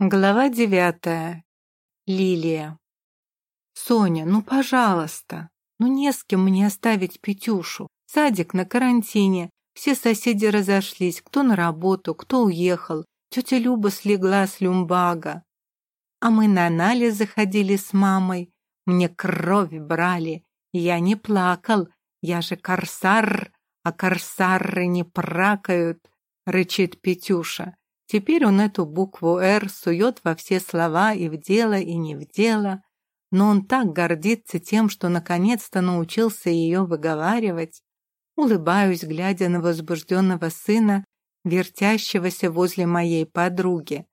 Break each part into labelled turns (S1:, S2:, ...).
S1: Глава девятая. Лилия. «Соня, ну, пожалуйста, ну не с кем мне оставить Петюшу. Садик на карантине, все соседи разошлись, кто на работу, кто уехал. Тетя Люба слегла с люмбага. А мы на анализ заходили с мамой. Мне кровь брали. Я не плакал, я же корсар, а корсары не пракают», — рычит Петюша. Теперь он эту букву «Р» сует во все слова и в дело, и не в дело, но он так гордится тем, что наконец-то научился ее выговаривать. Улыбаюсь, глядя на возбужденного сына, вертящегося возле моей подруги.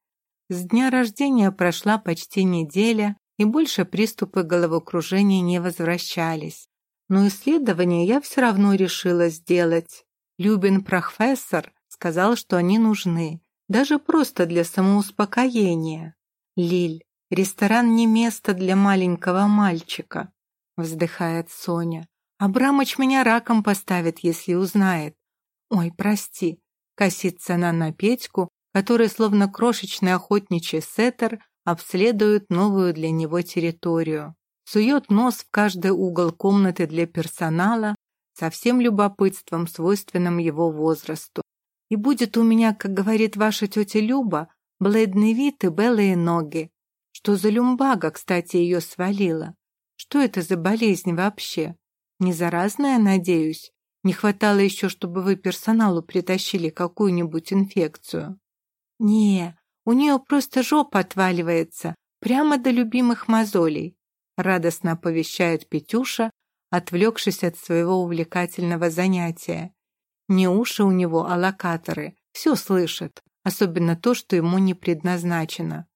S1: С дня рождения прошла почти неделя, и больше приступы головокружения не возвращались. Но исследования я все равно решила сделать. Любин профессор сказал, что они нужны, даже просто для самоуспокоения. Лиль, ресторан не место для маленького мальчика, вздыхает Соня. Абрамыч меня раком поставит, если узнает. Ой, прости, косится она на Петьку, который, словно крошечный охотничий сеттер, обследует новую для него территорию. Сует нос в каждый угол комнаты для персонала со всем любопытством, свойственным его возрасту. И будет у меня, как говорит ваша тетя Люба, бледный вид и белые ноги. Что за люмбага, кстати, ее свалила? Что это за болезнь вообще? Не заразная, надеюсь? Не хватало еще, чтобы вы персоналу притащили какую-нибудь инфекцию. Не, у нее просто жопа отваливается, прямо до любимых мозолей, радостно оповещает Петюша, отвлекшись от своего увлекательного занятия. Не уши у него, а локаторы. Все слышит, особенно то, что ему не предназначено.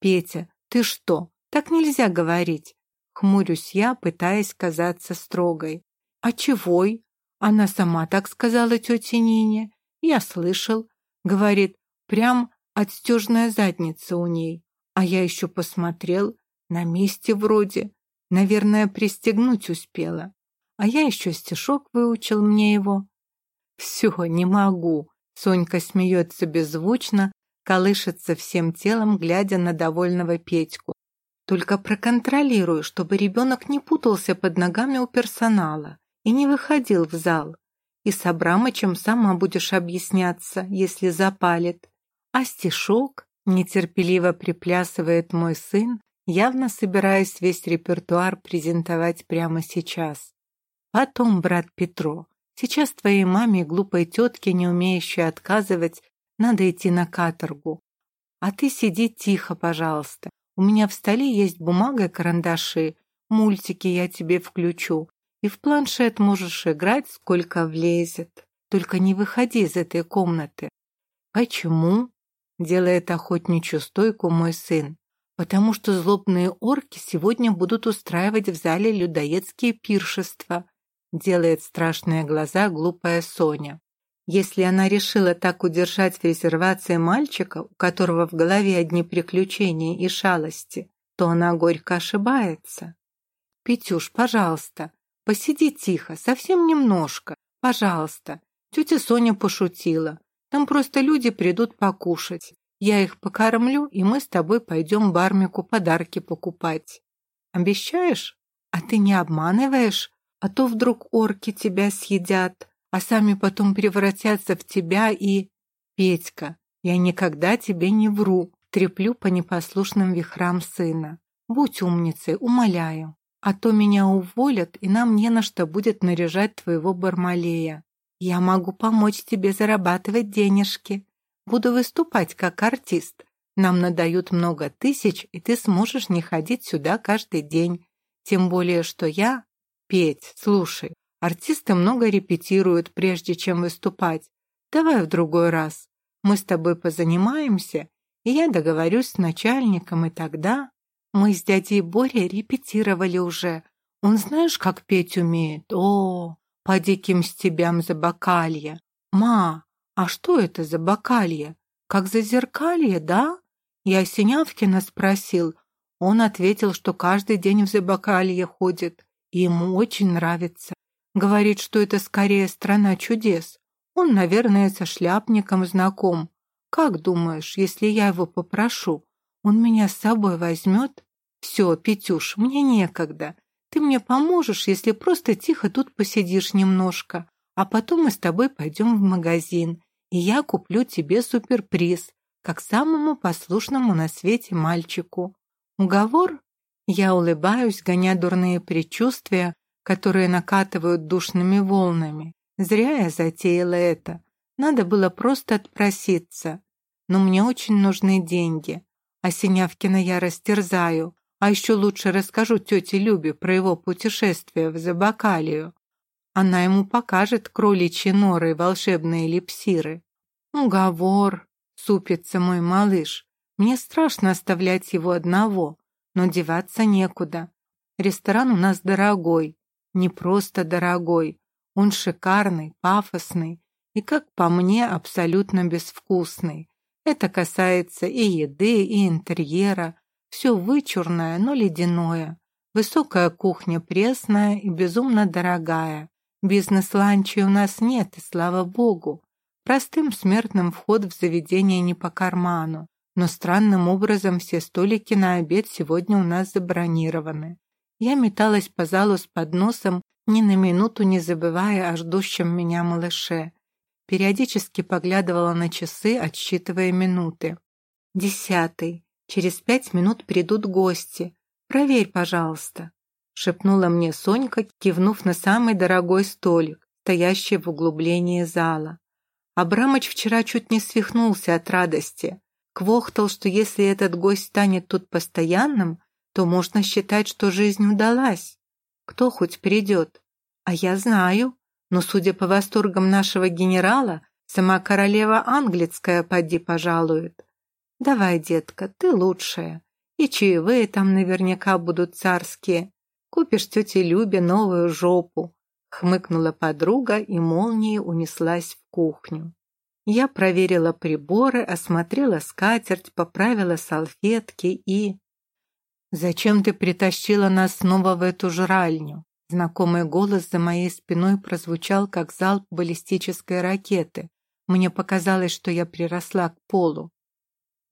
S1: «Петя, ты что? Так нельзя говорить!» Хмурюсь я, пытаясь казаться строгой. «А чегой?» Она сама так сказала тете Нине. Я слышал. Говорит, прям отстежная задница у ней. А я еще посмотрел. На месте вроде. Наверное, пристегнуть успела. А я еще стишок выучил мне его. «Все, не могу!» Сонька смеется беззвучно, колышется всем телом, глядя на довольного Петьку. «Только проконтролирую, чтобы ребенок не путался под ногами у персонала и не выходил в зал. И с Абрамычем сама будешь объясняться, если запалит. А стишок нетерпеливо приплясывает мой сын, явно собираясь весь репертуар презентовать прямо сейчас. Потом, брат Петро, Сейчас твоей маме и глупой тетке, не умеющей отказывать, надо идти на каторгу. А ты сиди тихо, пожалуйста. У меня в столе есть бумага и карандаши. Мультики я тебе включу. И в планшет можешь играть, сколько влезет. Только не выходи из этой комнаты. Почему? Делает охотничью стойку мой сын. Потому что злобные орки сегодня будут устраивать в зале людоедские пиршества делает страшные глаза глупая Соня. Если она решила так удержать в резервации мальчика, у которого в голове одни приключения и шалости, то она горько ошибается. «Петюш, пожалуйста, посиди тихо, совсем немножко, пожалуйста». Тетя Соня пошутила. Там просто люди придут покушать. Я их покормлю, и мы с тобой пойдем бармику подарки покупать. Обещаешь? А ты не обманываешь? А то вдруг орки тебя съедят, а сами потом превратятся в тебя и... Петька, я никогда тебе не вру, треплю по непослушным вихрам сына. Будь умницей, умоляю. А то меня уволят, и нам не на что будет наряжать твоего Бармалея. Я могу помочь тебе зарабатывать денежки. Буду выступать как артист. Нам надают много тысяч, и ты сможешь не ходить сюда каждый день. Тем более, что я Петь, слушай, артисты много репетируют, прежде чем выступать. Давай в другой раз. Мы с тобой позанимаемся, и я договорюсь с начальником, и тогда... Мы с дядей Борей репетировали уже. Он знаешь, как петь умеет? О, по диким стебям за бокалье. Ма, а что это за бокалье? Как за зеркалье, да? Я Синявкина спросил. Он ответил, что каждый день в Забакалье ходит. Ему очень нравится. Говорит, что это скорее страна чудес. Он, наверное, со шляпником знаком. Как думаешь, если я его попрошу, Он меня с собой возьмет? Все, Петюш, мне некогда. Ты мне поможешь, если просто тихо тут посидишь немножко, а потом мы с тобой пойдем в магазин, и я куплю тебе суперприз, как самому послушному на свете мальчику. Уговор? Я улыбаюсь, гоня дурные предчувствия, которые накатывают душными волнами. Зря я затеяла это. Надо было просто отпроситься. Но мне очень нужны деньги. А Синявкина я растерзаю. А еще лучше расскажу тете Любе про его путешествие в Забакалию. Она ему покажет кроличьи норы и волшебные элипсиры. Уговор, супится мой малыш. Мне страшно оставлять его одного, но деваться некуда. Ресторан у нас дорогой, не просто дорогой. Он шикарный, пафосный и, как по мне, абсолютно безвкусный. Это касается и еды, и интерьера. Все вычурное, но ледяное. Высокая кухня пресная и безумно дорогая. Бизнес-ланчей у нас нет, и слава богу. Простым смертным вход в заведение не по карману. Но странным образом все столики на обед сегодня у нас забронированы. Я металась по залу с подносом, ни на минуту не забывая о ждущем меня малыше. Периодически поглядывала на часы, отсчитывая минуты. Десятый. Через пять минут придут гости. Проверь, пожалуйста. Шепнула мне Сонька, кивнув на самый дорогой столик, стоящий в углублении зала. Абрамыч вчера чуть не свихнулся от радости. Квохтал, что если этот гость станет тут постоянным, то можно считать, что жизнь удалась. Кто хоть придет? А я знаю, но, судя по восторгам нашего генерала, сама королева английская поди пожалует. Давай, детка, ты лучшая. И чаевые там наверняка будут царские. Купишь тете Любе новую жопу. Хмыкнула подруга и молнией унеслась в кухню. Я проверила приборы, осмотрела скатерть, поправила салфетки и... «Зачем ты притащила нас снова в эту жральню?» Знакомый голос за моей спиной прозвучал, как залп баллистической ракеты. Мне показалось, что я приросла к полу.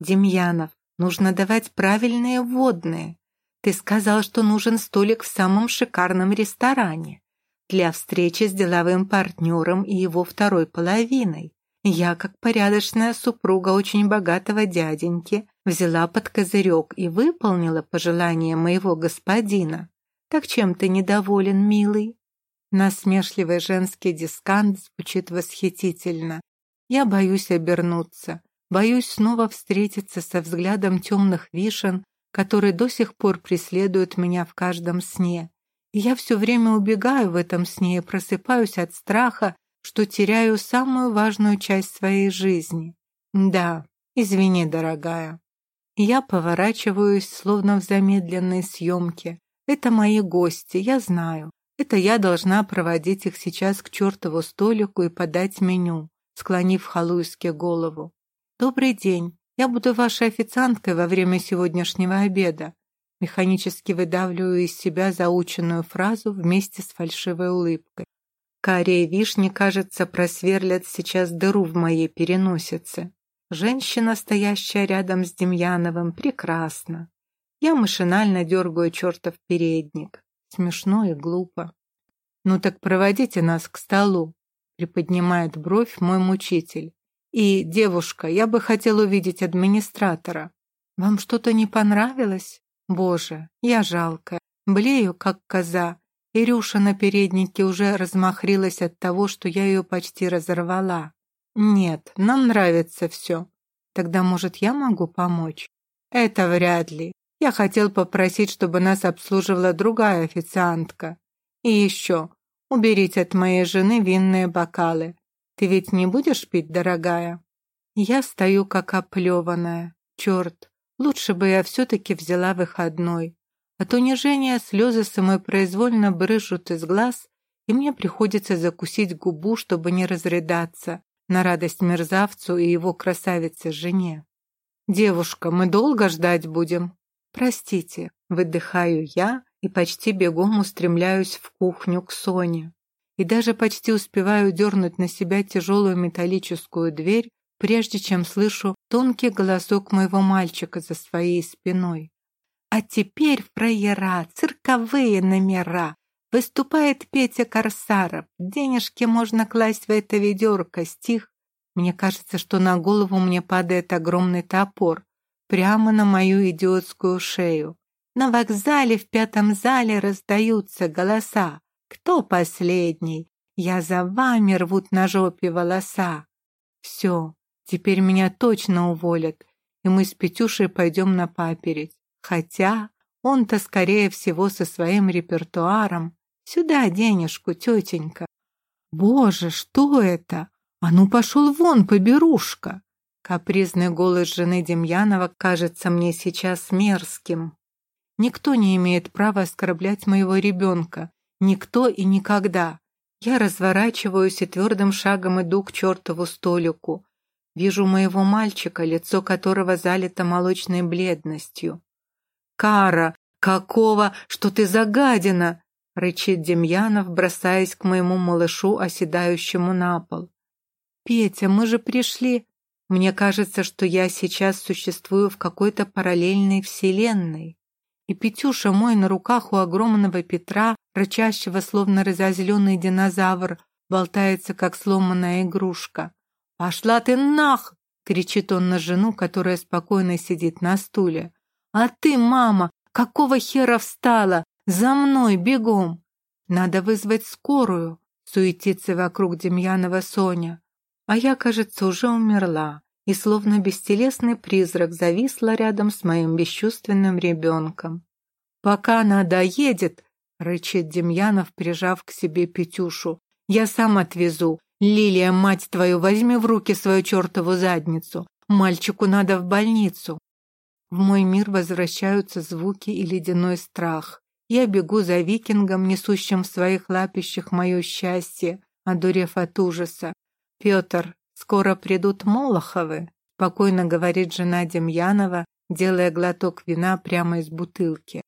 S1: «Демьянов, нужно давать правильные водные. Ты сказал, что нужен столик в самом шикарном ресторане для встречи с деловым партнером и его второй половиной. Я, как порядочная супруга очень богатого дяденьки, взяла под козырек и выполнила пожелание моего господина. Так чем ты недоволен, милый? Насмешливый женский дискант звучит восхитительно. Я боюсь обернуться, боюсь снова встретиться со взглядом темных вишен, которые до сих пор преследуют меня в каждом сне. И я все время убегаю в этом сне и просыпаюсь от страха, что теряю самую важную часть своей жизни. Да, извини, дорогая. Я поворачиваюсь, словно в замедленной съемке. Это мои гости, я знаю. Это я должна проводить их сейчас к чертову столику и подать меню, склонив халуйски голову. «Добрый день. Я буду вашей официанткой во время сегодняшнего обеда». Механически выдавливаю из себя заученную фразу вместе с фальшивой улыбкой. Карие вишни, кажется, просверлят сейчас дыру в моей переносице. Женщина, стоящая рядом с Демьяновым, прекрасна. Я машинально дергаю чертов передник. Смешно и глупо. «Ну так проводите нас к столу», — приподнимает бровь мой мучитель. «И, девушка, я бы хотел увидеть администратора. Вам что-то не понравилось? Боже, я жалкая. Блею, как коза, Ирюша на переднике уже размахрилась от того, что я ее почти разорвала. «Нет, нам нравится все. Тогда, может, я могу помочь?» «Это вряд ли. Я хотел попросить, чтобы нас обслуживала другая официантка. И еще, уберите от моей жены винные бокалы. Ты ведь не будешь пить, дорогая?» Я стою как оплеванная. Черт, лучше бы я все-таки взяла выходной. От унижения слезы самопроизвольно брыжут из глаз, и мне приходится закусить губу, чтобы не разрыдаться на радость мерзавцу и его красавице-жене. «Девушка, мы долго ждать будем?» «Простите», — выдыхаю я и почти бегом устремляюсь в кухню к Соне. И даже почти успеваю дернуть на себя тяжелую металлическую дверь, прежде чем слышу тонкий голосок моего мальчика за своей спиной. А теперь фраера, цирковые номера. Выступает Петя Корсаров. Денежки можно класть в это ведерко. Стих. Мне кажется, что на голову мне падает огромный топор. Прямо на мою идиотскую шею. На вокзале в пятом зале раздаются голоса. Кто последний? Я за вами рвут на жопе волоса. Все, теперь меня точно уволят, и мы с Петюшей пойдем на паперить. Хотя он-то, скорее всего, со своим репертуаром. Сюда денежку, тетенька. Боже, что это? А ну пошел вон, поберушка. Капризный голос жены Демьянова кажется мне сейчас мерзким. Никто не имеет права оскорблять моего ребенка. Никто и никогда. Я разворачиваюсь и твердым шагом иду к чертову столику. Вижу моего мальчика, лицо которого залито молочной бледностью. «Кара, какого, что ты загадина!» — рычит Демьянов, бросаясь к моему малышу, оседающему на пол. «Петя, мы же пришли...» Мне кажется, что я сейчас существую в какой-то параллельной вселенной. И Петюша мой на руках у огромного Петра, рычащего, словно разозленный динозавр, болтается, как сломанная игрушка. «Пошла ты нах!» — кричит он на жену, которая спокойно сидит на стуле. «А ты, мама, какого хера встала? За мной, бегом!» «Надо вызвать скорую!» — суетится вокруг Демьянова Соня. А я, кажется, уже умерла и словно бестелесный призрак зависла рядом с моим бесчувственным ребенком. «Пока она доедет», — рычит Демьянов, прижав к себе Петюшу, — «я сам отвезу. Лилия, мать твою, возьми в руки свою чертову задницу. Мальчику надо в больницу». В мой мир возвращаются звуки и ледяной страх. Я бегу за викингом, несущим в своих лапищах мое счастье, одурев от ужаса. «Петр, скоро придут Молоховы», — спокойно говорит жена Демьянова, делая глоток вина прямо из бутылки.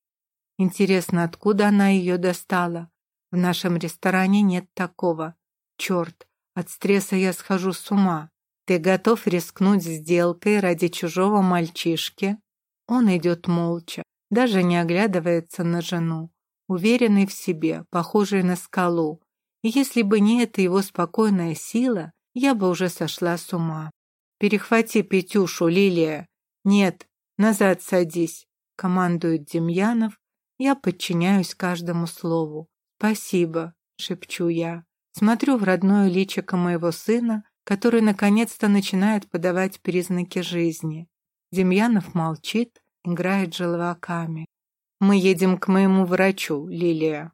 S1: Интересно, откуда она ее достала? В нашем ресторане нет такого. Черт, от стресса я схожу с ума. Ты готов рискнуть сделкой ради чужого мальчишки? Он идет молча, даже не оглядывается на жену, уверенный в себе, похожий на скалу. И если бы не эта его спокойная сила, я бы уже сошла с ума. «Перехвати Петюшу, Лилия!» «Нет, назад садись!» — командует Демьянов. Я подчиняюсь каждому слову. «Спасибо!» — шепчу я. Смотрю в родное личико моего сына, который наконец-то начинает подавать признаки жизни. Демьянов молчит, играет желваками. «Мы едем к моему врачу, Лилия»,